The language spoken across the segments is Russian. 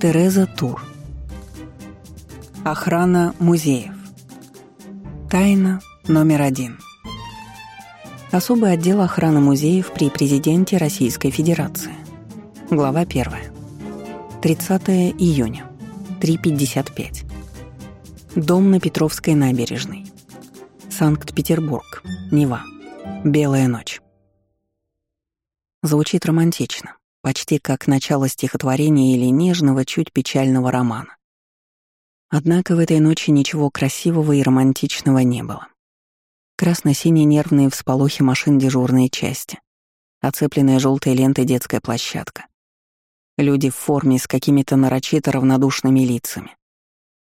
Тереза Тур. Охрана музеев. Тайна номер один. Особый отдел охраны музеев при президенте Российской Федерации. Глава 1. 30 июня. 3.55. Дом на Петровской набережной. Санкт-Петербург. Нева. Белая ночь. Звучит романтично, почти как начало стихотворения или нежного, чуть печального романа. Однако в этой ночи ничего красивого и романтичного не было. Красно-синие нервные всполохи машин дежурной части, оцепленная желтой лентой детская площадка. Люди в форме с какими-то нарочито равнодушными лицами.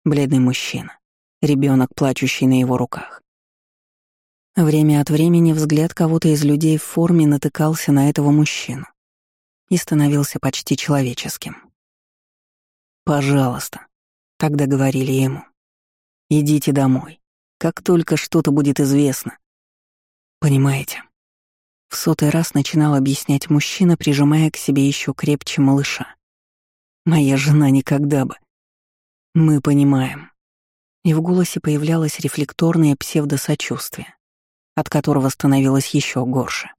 Бледный мужчина, ребенок, плачущий на его руках. Время от времени взгляд кого-то из людей в форме натыкался на этого мужчину и становился почти человеческим. «Пожалуйста», — тогда говорили ему, — «идите домой, как только что-то будет известно». Понимаете? В сотый раз начинал объяснять мужчина, прижимая к себе еще крепче малыша. «Моя жена никогда бы». «Мы понимаем». И в голосе появлялось рефлекторное псевдосочувствие от которого становилось еще горше.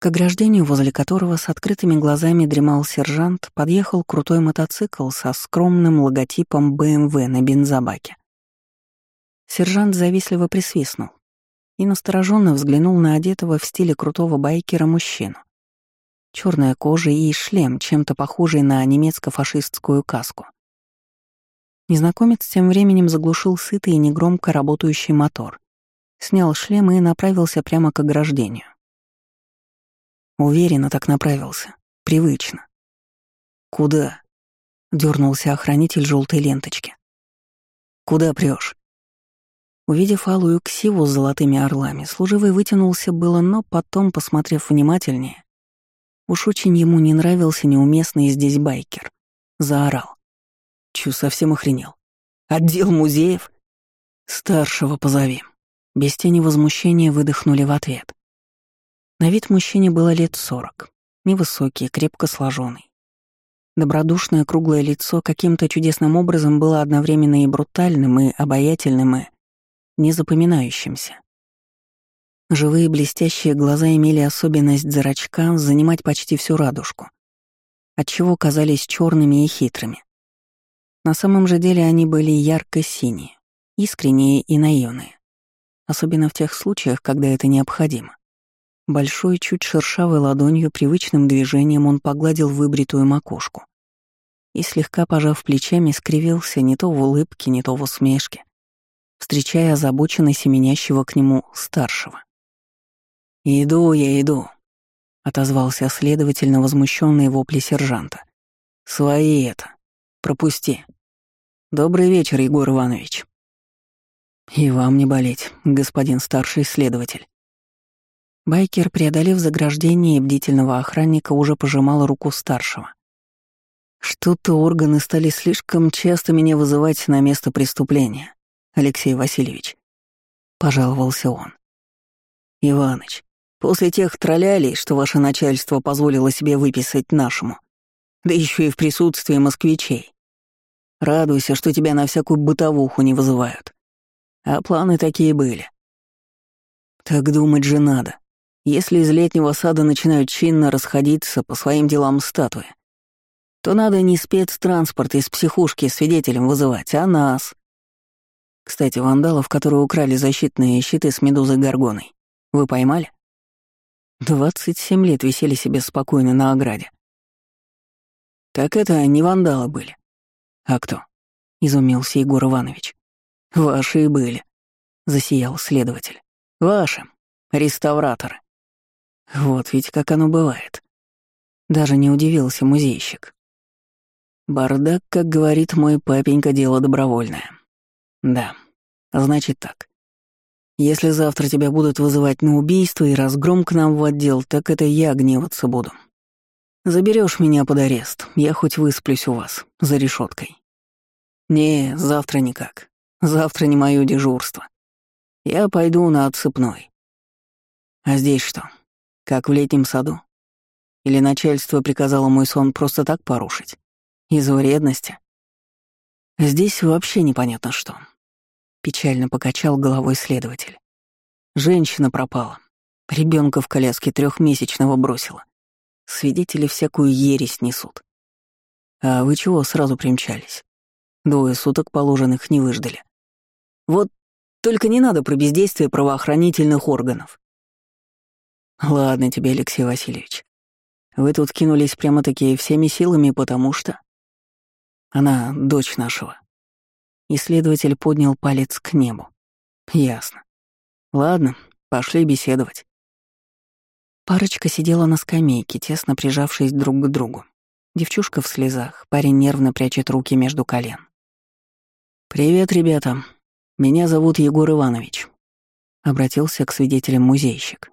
К ограждению, возле которого с открытыми глазами дремал сержант, подъехал крутой мотоцикл со скромным логотипом BMW на бензобаке. Сержант завистливо присвистнул и настороженно взглянул на одетого в стиле крутого байкера мужчину. Черная кожа и шлем, чем-то похожий на немецко-фашистскую каску. Незнакомец тем временем заглушил сытый и негромко работающий мотор Снял шлем и направился прямо к ограждению. Уверенно так направился. Привычно. «Куда?» — дернулся охранитель желтой ленточки. «Куда прешь? Увидев алую ксиву с золотыми орлами, служивый вытянулся было, но потом, посмотрев внимательнее, уж очень ему не нравился неуместный здесь байкер. Заорал. Чу, совсем охренел. Отдел музеев? Старшего позови. Без тени возмущения выдохнули в ответ. На вид мужчине было лет сорок. Невысокий, крепко сложенный. Добродушное круглое лицо каким-то чудесным образом было одновременно и брутальным, и обаятельным, и незапоминающимся. Живые блестящие глаза имели особенность зрачка занимать почти всю радужку, отчего казались черными и хитрыми. На самом же деле они были ярко-синие, искренние и наивные особенно в тех случаях, когда это необходимо. Большой, чуть шершавой ладонью привычным движением он погладил выбритую макушку и, слегка пожав плечами, скривился не то в улыбке, не то в усмешке, встречая озабоченно семенящего к нему старшего. «Иду я, иду», — отозвался следовательно возмущенный вопли сержанта. «Свои это. Пропусти. Добрый вечер, Егор Иванович». «И вам не болеть, господин старший следователь». Байкер, преодолев заграждение бдительного охранника, уже пожимал руку старшего. «Что-то органы стали слишком часто меня вызывать на место преступления, Алексей Васильевич», — пожаловался он. «Иваныч, после тех троллялей, что ваше начальство позволило себе выписать нашему, да еще и в присутствии москвичей, радуйся, что тебя на всякую бытовуху не вызывают. А планы такие были. Так думать же надо. Если из летнего сада начинают чинно расходиться по своим делам статуи, то надо не спецтранспорт из психушки свидетелем вызывать, а нас. Кстати, вандалов, которые украли защитные щиты с медузой Горгоной, вы поймали? 27 лет висели себе спокойно на ограде. Так это не вандалы были. А кто? Изумился Егор Иванович. «Ваши были», — засиял следователь. «Ваши. Реставраторы». Вот ведь как оно бывает. Даже не удивился музейщик. Бардак, как говорит мой папенька, дело добровольное. Да, значит так. Если завтра тебя будут вызывать на убийство и разгром к нам в отдел, так это я гневаться буду. Заберешь меня под арест, я хоть высплюсь у вас, за решеткой. Не, завтра никак. Завтра не мое дежурство. Я пойду на отсыпной. А здесь что? Как в летнем саду? Или начальство приказало мой сон просто так порушить? Из-за вредности? Здесь вообще непонятно что. Печально покачал головой следователь. Женщина пропала. Ребенка в коляске трехмесячного бросила. Свидетели всякую ересь несут. А вы чего сразу примчались? Двое суток положенных не выждали. Вот только не надо про бездействие правоохранительных органов. Ладно тебе, Алексей Васильевич. Вы тут кинулись прямо-таки всеми силами, потому что... Она дочь нашего. Исследователь поднял палец к небу. Ясно. Ладно, пошли беседовать. Парочка сидела на скамейке, тесно прижавшись друг к другу. Девчушка в слезах, парень нервно прячет руки между колен. «Привет, ребята. Меня зовут Егор Иванович», — обратился к свидетелям музейщик.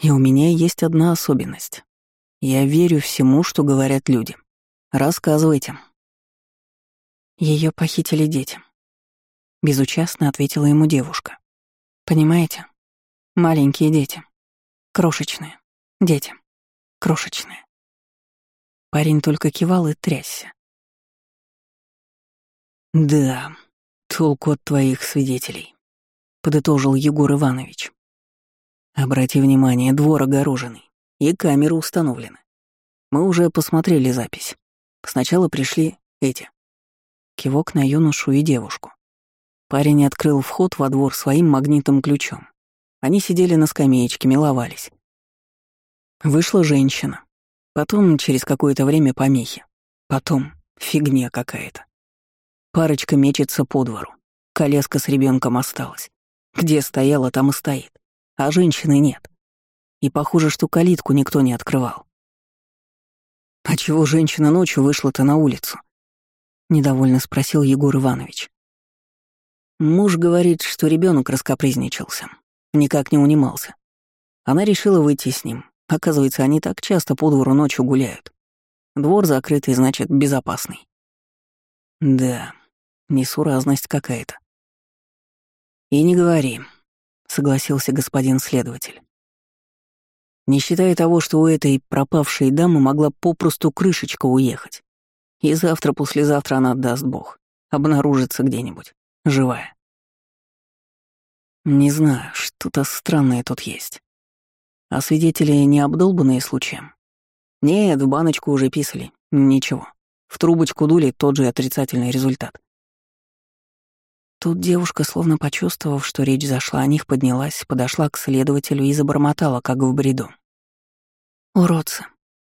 «И у меня есть одна особенность. Я верю всему, что говорят люди. Рассказывайте». Ее похитили дети. Безучастно ответила ему девушка. Понимаете? Маленькие дети. Крошечные. Дети. Крошечные. Парень только кивал и трясся. «Да, толку от твоих свидетелей», — подытожил Егор Иванович. «Обрати внимание, двор огороженный, и камеры установлены. Мы уже посмотрели запись. Сначала пришли эти». Кивок на юношу и девушку. Парень открыл вход во двор своим магнитным ключом. Они сидели на скамеечке, миловались. Вышла женщина. Потом, через какое-то время, помехи. Потом, фигня какая-то. Парочка мечется по двору. Колеска с ребенком осталась. Где стояла, там и стоит. А женщины нет. И похоже, что калитку никто не открывал. «А чего женщина ночью вышла-то на улицу?» — недовольно спросил Егор Иванович. Муж говорит, что ребенок раскопризничался. Никак не унимался. Она решила выйти с ним. Оказывается, они так часто по двору ночью гуляют. Двор закрытый, значит, безопасный. Да, Несуразность какая-то. «И не говори», — согласился господин следователь. Не считая того, что у этой пропавшей дамы могла попросту крышечка уехать. И завтра-послезавтра она, даст бог, обнаружится где-нибудь, живая. Не знаю, что-то странное тут есть. А свидетели не обдолбанные случаем? Нет, в баночку уже писали. Ничего. В трубочку дули тот же отрицательный результат. Тут девушка, словно почувствовав, что речь зашла о них, поднялась, подошла к следователю и забормотала, как в бреду. «Уродцы.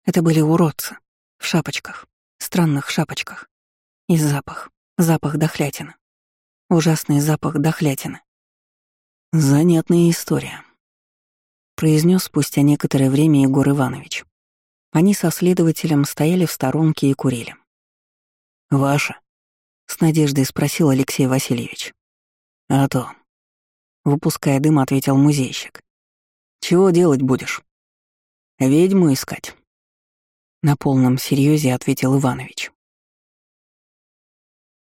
Это были уродцы. В шапочках. Странных шапочках. И запах. Запах дохлятины. Ужасный запах дохлятины. Занятная история», — произнес спустя некоторое время Егор Иванович. Они со следователем стояли в сторонке и курили. «Ваша?» С надеждой спросил Алексей Васильевич. А то. Выпуская дым, ответил музейщик. Чего делать будешь? Ведьму искать. На полном серьезе ответил Иванович.